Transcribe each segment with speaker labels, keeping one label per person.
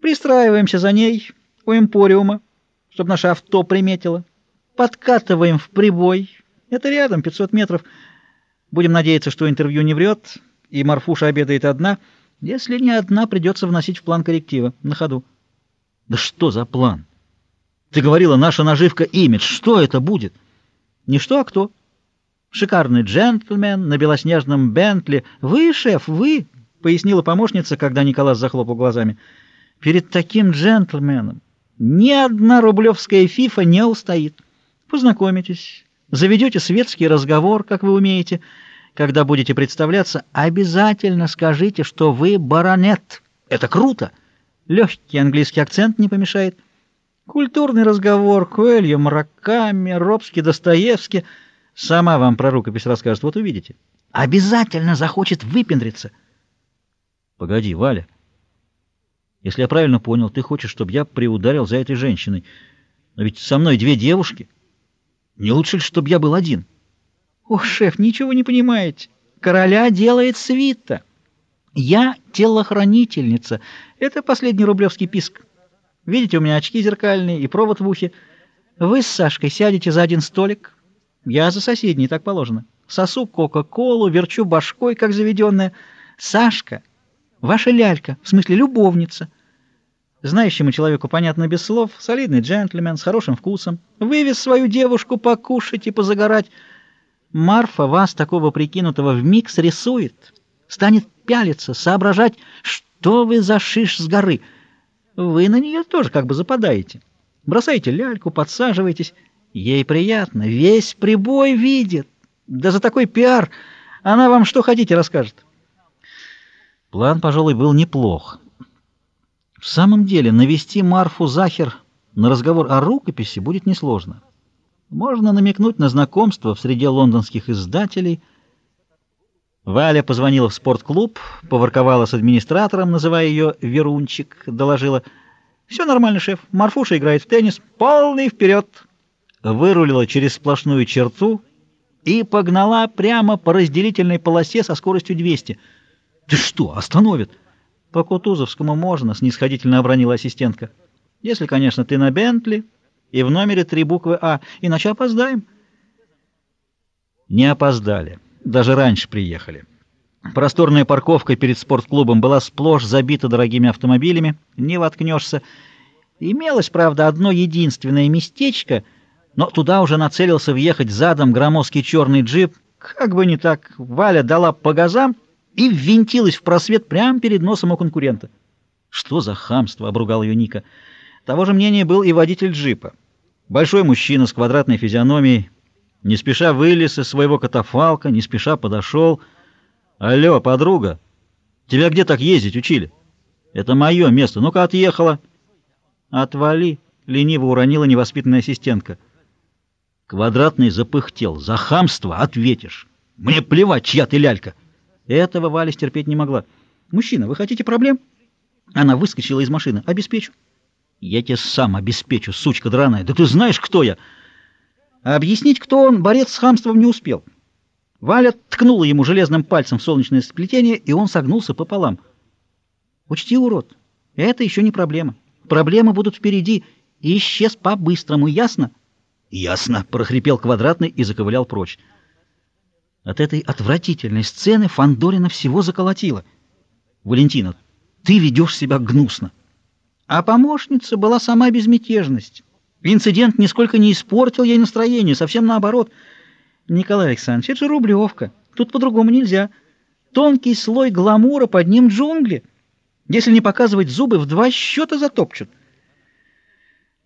Speaker 1: Пристраиваемся за ней у Эмпориума, чтобы наше авто приметило. Подкатываем в прибой. Это рядом, 500 метров. Будем надеяться, что интервью не врет, и Марфуша обедает одна. Если не одна, придется вносить в план корректива на ходу. Да что за план? Ты говорила, наша наживка имидж. Что это будет? Не что, а кто? Шикарный джентльмен на белоснежном Бентли. Вы, шеф, вы, пояснила помощница, когда Николас захлопал глазами. Перед таким джентльменом ни одна рублевская фифа не устоит. Познакомитесь, заведете светский разговор, как вы умеете. Когда будете представляться, обязательно скажите, что вы баронет. Это круто. Легкий английский акцент не помешает. Культурный разговор, Коэльо, Мраками, Робский, Достоевский. Сама вам про рукопись расскажет, вот увидите. Обязательно захочет выпендриться. Погоди, Валя. Если я правильно понял, ты хочешь, чтобы я приударил за этой женщиной. Но ведь со мной две девушки. Не лучше ли, чтобы я был один? Ох, шеф, ничего не понимаете. Короля делает свита. Я телохранительница. Это последний рублевский писк. Видите, у меня очки зеркальные и провод в ухе. Вы с Сашкой сядете за один столик. Я за соседний, так положено. Сосу кока-колу, верчу башкой, как заведенная. Сашка Ваша лялька, в смысле любовница. Знающему человеку понятно без слов, солидный джентльмен с хорошим вкусом, вывез свою девушку покушать и позагорать. Марфа вас, такого прикинутого, вмиг срисует, станет пялиться, соображать, что вы за шиш с горы. Вы на нее тоже как бы западаете. Бросаете ляльку, подсаживаетесь. Ей приятно, весь прибой видит. Да за такой пиар она вам что хотите расскажет. План, пожалуй, был неплох. В самом деле, навести Марфу Захер на разговор о рукописи будет несложно. Можно намекнуть на знакомство в среде лондонских издателей. Валя позвонила в спортклуб, поворковала с администратором, называя ее «Верунчик», доложила. «Все нормально, шеф. Марфуша играет в теннис. Полный вперед!» Вырулила через сплошную черту и погнала прямо по разделительной полосе со скоростью 200 ты что, остановит? По Кутузовскому можно, снисходительно обронила ассистентка. Если, конечно, ты на Бентли и в номере три буквы А, иначе опоздаем. Не опоздали. Даже раньше приехали. Просторная парковка перед спортклубом была сплошь забита дорогими автомобилями, не воткнешься. Имелось, правда, одно единственное местечко, но туда уже нацелился въехать задом громоздкий черный джип. Как бы не так, Валя дала по газам — и ввинтилась в просвет прямо перед носом у конкурента. «Что за хамство!» — обругал ее Ника. Того же мнения был и водитель джипа. Большой мужчина с квадратной физиономией, не спеша вылез из своего катафалка, не спеша подошел. «Алло, подруга, тебя где так ездить учили?» «Это мое место. Ну-ка, отъехала». «Отвали!» — лениво уронила невоспитанная ассистентка. Квадратный запыхтел. «За хамство ответишь. Мне плевать, чья ты лялька». Этого Валя терпеть не могла. «Мужчина, вы хотите проблем?» Она выскочила из машины. «Обеспечу». «Я тебе сам обеспечу, сучка драная. Да ты знаешь, кто я!» объяснить, кто он, борец с хамством не успел. Валя ткнула ему железным пальцем в солнечное сплетение, и он согнулся пополам. «Учти, урод, это еще не проблема. Проблемы будут впереди, и исчез по-быстрому, ясно?» «Ясно», — прохрипел Квадратный и заковылял прочь. От этой отвратительной сцены Фандорина всего заколотила. «Валентина, ты ведешь себя гнусно». А помощница была сама безмятежность. Инцидент нисколько не испортил ей настроение, совсем наоборот. Николай Александрович, это же рублевка. Тут по-другому нельзя. Тонкий слой гламура под ним джунгли. Если не показывать зубы, в два счета затопчут.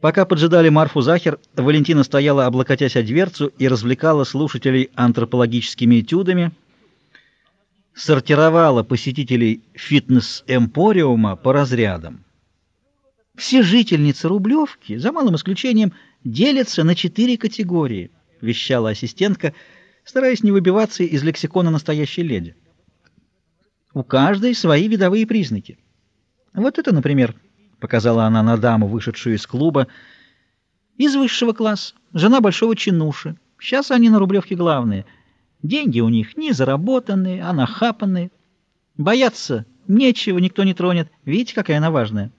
Speaker 1: Пока поджидали Марфу Захер, Валентина стояла, облокотясь о дверцу, и развлекала слушателей антропологическими этюдами, сортировала посетителей фитнес-эмпориума по разрядам. Все жительницы Рублевки, за малым исключением, делятся на четыре категории, вещала ассистентка, стараясь не выбиваться из лексикона настоящей леди. У каждой свои видовые признаки. Вот это, например, показала она на даму, вышедшую из клуба, из высшего класса, жена большого чинуши. Сейчас они на Рублевке главные. Деньги у них не заработанные, а нахапанные. Бояться нечего, никто не тронет. Видите, какая она важная.